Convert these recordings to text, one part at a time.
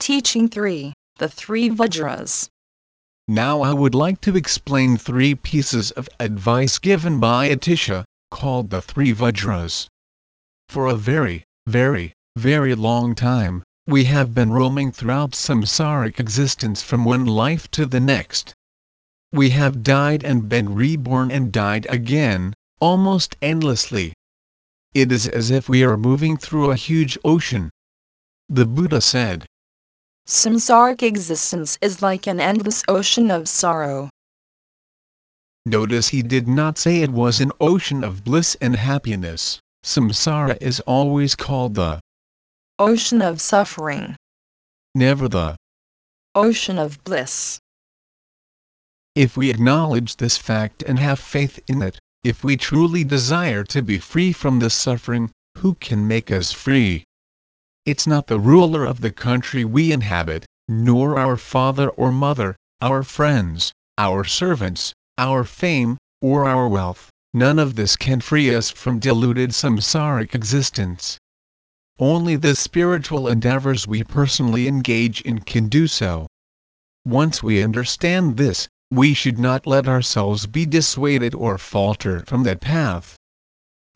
Teaching 3 The Three Vajras. Now I would like to explain three pieces of advice given by Atisha, called the Three Vajras. For a very, very, very long time, we have been roaming throughout samsaric existence from one life to the next. We have died and been reborn and died again, almost endlessly. It is as if we are moving through a huge ocean. The Buddha said, Samsaric existence is like an endless ocean of sorrow. Notice he did not say it was an ocean of bliss and happiness. Samsara is always called the ocean of suffering, never the ocean of bliss. If we acknowledge this fact and have faith in it, if we truly desire to be free from this suffering, who can make us free? It's not the ruler of the country we inhabit, nor our father or mother, our friends, our servants, our fame, or our wealth. None of this can free us from deluded samsaric existence. Only the spiritual endeavors we personally engage in can do so. Once we understand this, we should not let ourselves be dissuaded or falter from that path.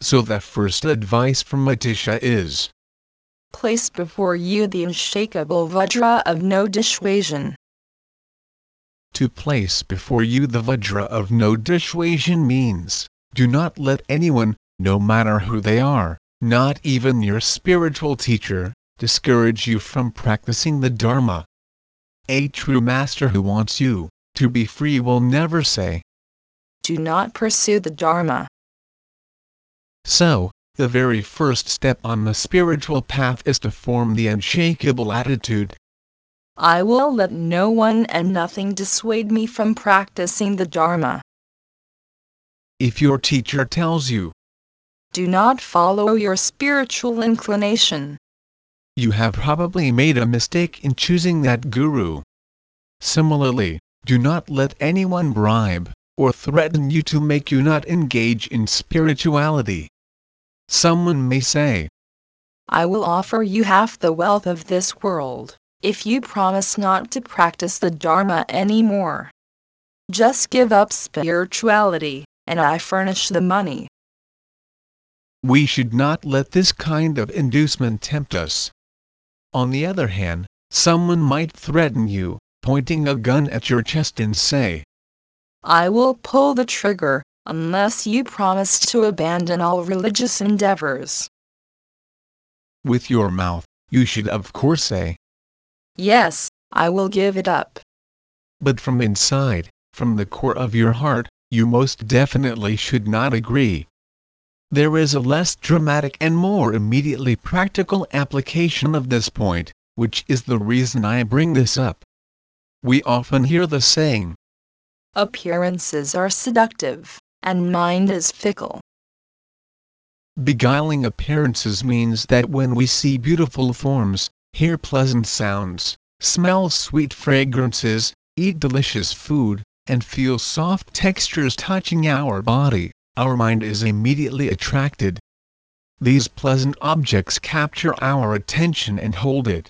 So the first advice from Atisha is Place before you the unshakable Vajra of no dissuasion. To place before you the Vajra of no dissuasion means, do not let anyone, no matter who they are, not even your spiritual teacher, discourage you from practicing the Dharma. A true master who wants you to be free will never say, Do not pursue the Dharma. So, the very first step on the spiritual path is to form the unshakable attitude. I will let no one and nothing dissuade me from practicing the Dharma. If your teacher tells you, do not follow your spiritual inclination, you have probably made a mistake in choosing that guru. Similarly, do not let anyone bribe or threaten you to make you not engage in spirituality. Someone may say, I will offer you half the wealth of this world, if you promise not to practice the Dharma anymore. Just give up spirituality, and I furnish the money. We should not let this kind of inducement tempt us. On the other hand, someone might threaten you, pointing a gun at your chest and say, I will pull the trigger, unless you promise to abandon all religious endeavors. With your mouth, you should of course say, Yes, I will give it up. But from inside, from the core of your heart, you most definitely should not agree. There is a less dramatic and more immediately practical application of this point, which is the reason I bring this up. We often hear the saying, Appearances are seductive and mind is fickle. Beguiling appearances means that when we see beautiful forms, hear pleasant sounds, smell sweet fragrances, eat delicious food, and feel soft textures touching our body, our mind is immediately attracted. These pleasant objects capture our attention and hold it.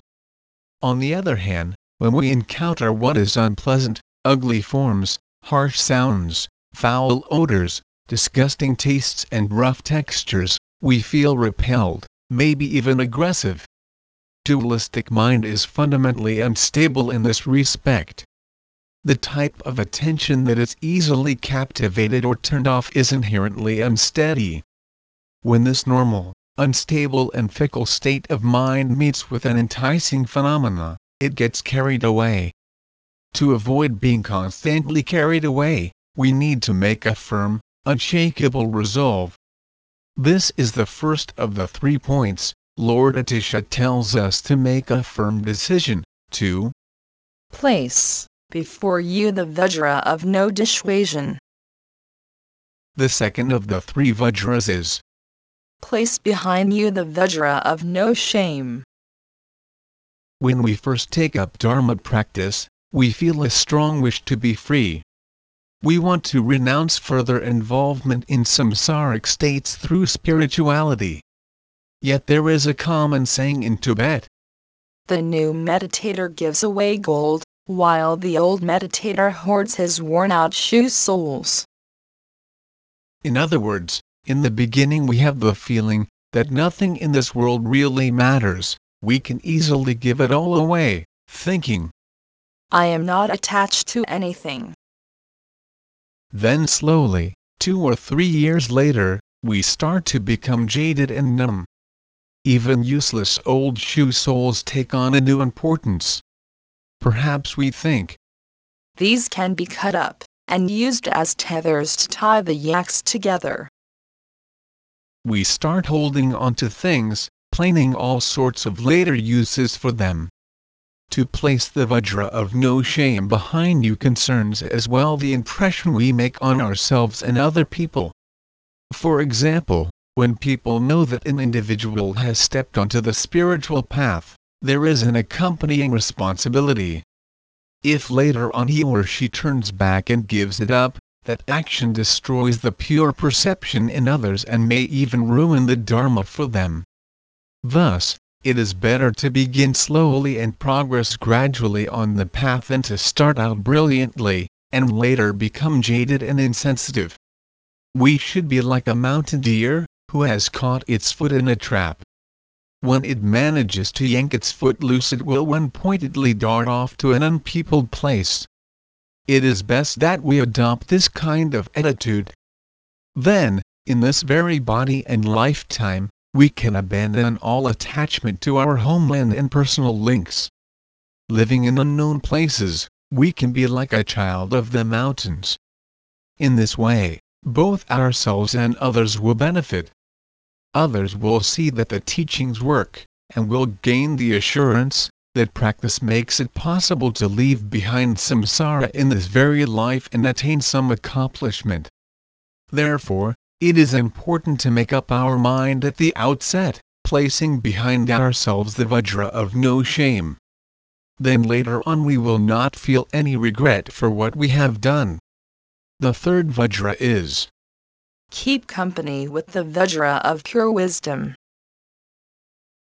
On the other hand, when we encounter what is unpleasant, ugly forms, harsh sounds, foul odors, disgusting tastes and rough textures, we feel repelled, maybe even aggressive. Dualistic mind is fundamentally unstable in this respect. The type of attention that is easily captivated or turned off is inherently unsteady. When this normal, unstable and fickle state of mind meets with an enticing phenomena, it gets carried away. To avoid being constantly carried away, we need to make a firm, unshakable resolve. This is the first of the three points. Lord Atisha tells us to make a firm decision, to place before you the Vajra of no dissuasion. The second of the three Vajras is place behind you the Vajra of no shame. When we first take up Dharma practice, we feel a strong wish to be free, we want to renounce further involvement in samsaric states through spirituality. Yet there is a common saying in Tibet. The new meditator gives away gold, while the old meditator hoards his worn out shoe soles. In other words, in the beginning we have the feeling that nothing in this world really matters, we can easily give it all away, thinking, I am not attached to anything. Then slowly, two or three years later, we start to become jaded and numb. Even useless old shoe soles take on a new importance. Perhaps we think, These can be cut up and used as tethers to tie the yaks together. we start holding on to things, planning all sorts of later uses for them. To place the Vajra of no shame behind you concerns as well the impression we make on ourselves and other people. For example, when people know that an individual has stepped onto the spiritual path, there is an accompanying responsibility. If later on he or she turns back and gives it up, that action destroys the pure perception in others and may even ruin the Dharma for them. Thus, it is better to begin slowly and progress gradually on the path than to start out brilliantly, and later become jaded and insensitive. We should be like a mountain deer, who has caught its foot in a trap. When it manages to yank its foot loose it will one pointedly dart off to an unpeopled place. It is best that we adopt this kind of attitude. Then, in this very body and lifetime, we can abandon all attachment to our homeland and personal links. Living in unknown places, we can be like a child of the mountains. In this way, both ourselves and others will benefit. Others will see that the teachings work, and will gain the assurance that practice makes it possible to leave behind samsara in this very life and attain some accomplishment. Therefore, it is important to make up our mind at the outset, placing behind ourselves the Vajra of no shame. Then later on we will not feel any regret for what we have done. The third Vajra is Keep company with the Vajra of pure wisdom.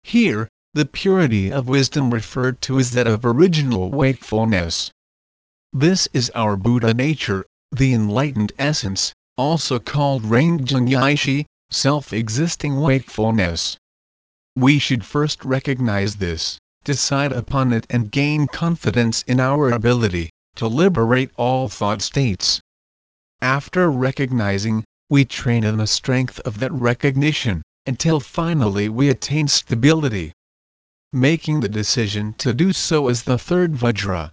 Here, the purity of wisdom referred to is that of original wakefulness. This is our Buddha nature, the enlightened essence, also called Rangjung Yeshe, self-existing wakefulness. We should first recognize this, decide upon it and gain confidence in our ability to liberate all thought states. After recognizing, we train in the strength of that recognition, until finally we attain stability. Making the decision to do so is the third Vajra.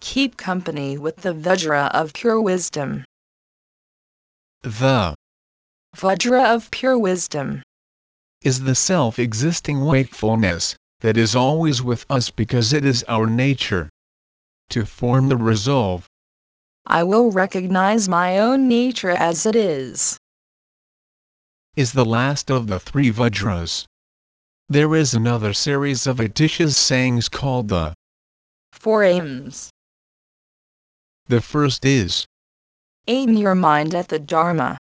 Keep company with the Vajra of pure wisdom. The Vajra of pure wisdom. is the self existing wakefulness that is always with us because it is our nature. To form the resolve, I will recognize my own nature as it is. is the last of the three Vajras. There is another series of Atisha's sayings called the. Four aims. The first is, Aim your mind at the Dharma.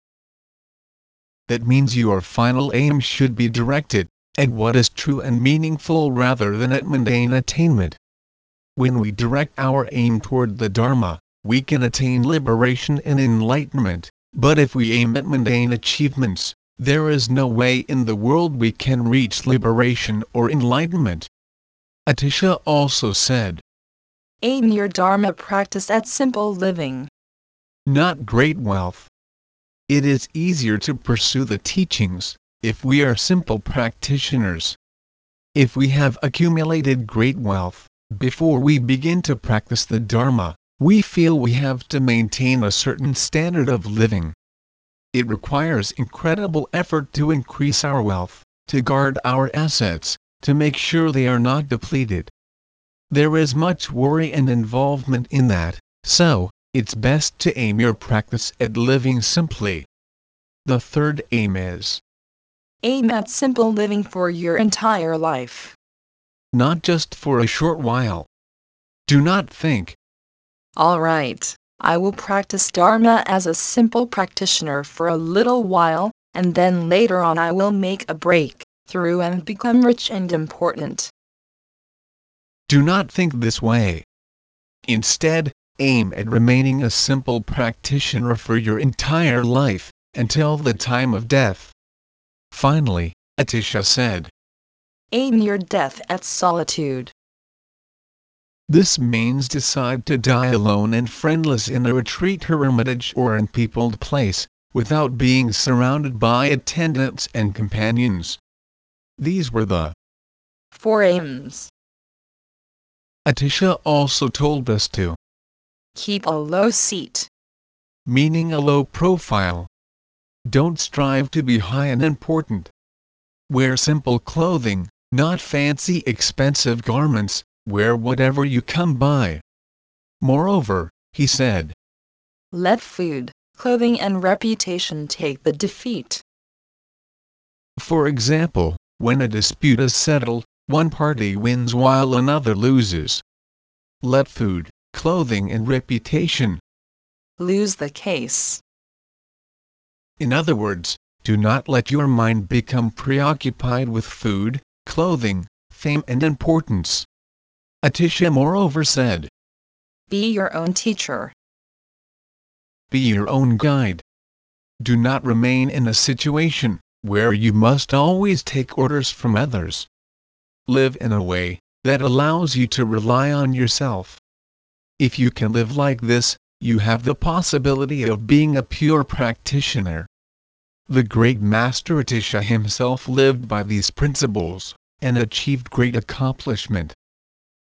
that means your final aim should be directed at what is true and meaningful rather than at mundane attainment. When we direct our aim toward the Dharma, we can attain liberation and enlightenment, but if we aim at mundane achievements, there is no way in the world we can reach liberation or enlightenment. Atisha also said, Aim your Dharma practice at simple living. Not great wealth. It is easier to pursue the teachings if we are simple practitioners. If we have accumulated great wealth, before we begin to practice the Dharma, we feel we have to maintain a certain standard of living. It requires incredible effort to increase our wealth, to guard our assets, to make sure they are not depleted. There is much worry and involvement in that, so, it's best to aim your practice at living simply. The third aim is Aim at simple living for your entire life. not just for a short while. Do not think, Alright, I will practice Dharma as a simple practitioner for a little while, and then later on I will make a break through and become rich and important. do not think this way. Instead, aim at remaining a simple practitioner for your entire life, until the time of death. Finally, Atisha said, Aim your death at solitude. This means decide to die alone and friendless in a retreat hermitage or unpeopled place, without being surrounded by attendants and companions. These were the four aims. Atisha also told us to keep a low seat, meaning a low profile. Don't strive to be high and important. Wear simple clothing, not fancy expensive garments, wear whatever you come by. Moreover, he said, let food, clothing and reputation take the defeat. For example, when a dispute is settled, one party wins while another loses. Let food, clothing and reputation lose the case. In other words, do not let your mind become preoccupied with food, clothing, fame and importance. Atisha moreover said, Be your own teacher. Be your own guide. Do not remain in a situation where you must always take orders from others. Live in a way that allows you to rely on yourself. If you can live like this, you have the possibility of being a pure practitioner. The great Master Atisha himself lived by these principles, and achieved great accomplishment.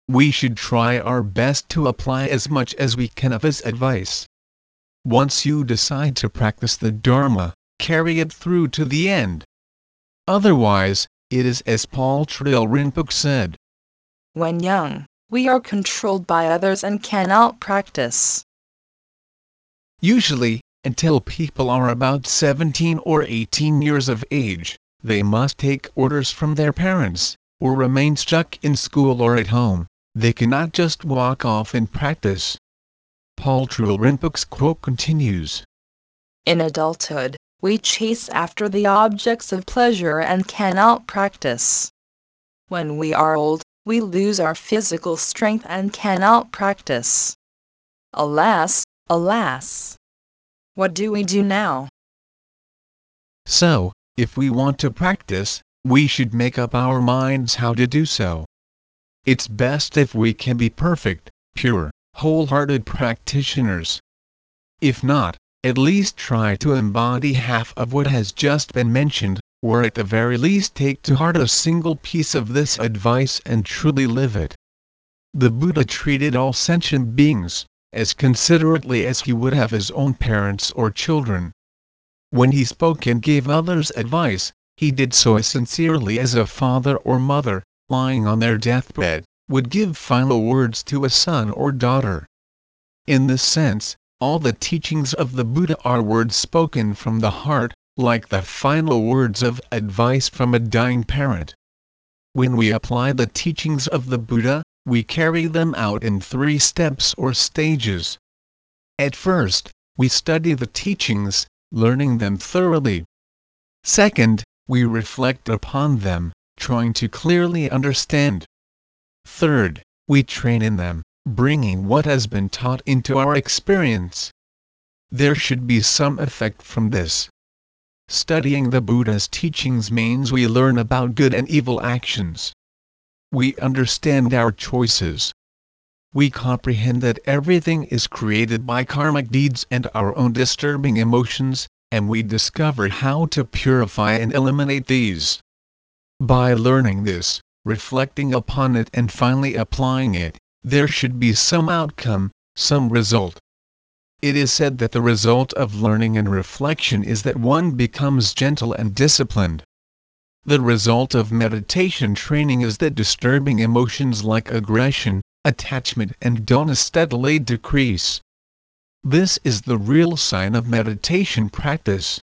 We should try our best to apply as much as we can of his advice. Once you decide to practice the Dharma, carry it through to the end. Otherwise, it is as Patrul Rinpoche said. When young, we are controlled by others and cannot practice. Usually, until people are about 17 or 18 years of age, they must take orders from their parents, or remain stuck in school or at home, they cannot just walk off and practice. Patrul Rinpoche's quote continues In adulthood, we chase after the objects of pleasure and cannot practice. When we are old, we lose our physical strength and cannot practice. Alas, alas! What do we do now? So, if we want to practice, we should make up our minds how to do so. It's best if we can be perfect, pure, wholehearted practitioners. If not, at least try to embody half of what has just been mentioned, or at the very least take to heart a single piece of this advice and truly live it. The Buddha treated all sentient beings as considerately as he would have his own parents or children. When he spoke and gave others advice, he did so as sincerely as a father or mother, lying on their deathbed, would give final words to a son or daughter. In this sense, all the teachings of the Buddha are words spoken from the heart, like the final words of advice from a dying parent. When we apply the teachings of the Buddha, we carry them out in three steps or stages. At first, we study the teachings, learning them thoroughly. Second, we reflect upon them, trying to clearly understand. Third, we train in them, bringing what has been taught into our experience. There should be some effect from this. Studying the Buddha's teachings means we learn about good and evil actions. We understand our choices. We comprehend that everything is created by karmic deeds and our own disturbing emotions, and we discover how to purify and eliminate these. By learning this, reflecting upon it and finally applying it, there should be some outcome, some result. It is said that the result of learning and reflection is that one becomes gentle and disciplined. The result of meditation training is that disturbing emotions like aggression, attachment and dona steadily decrease. This is the real sign of meditation practice.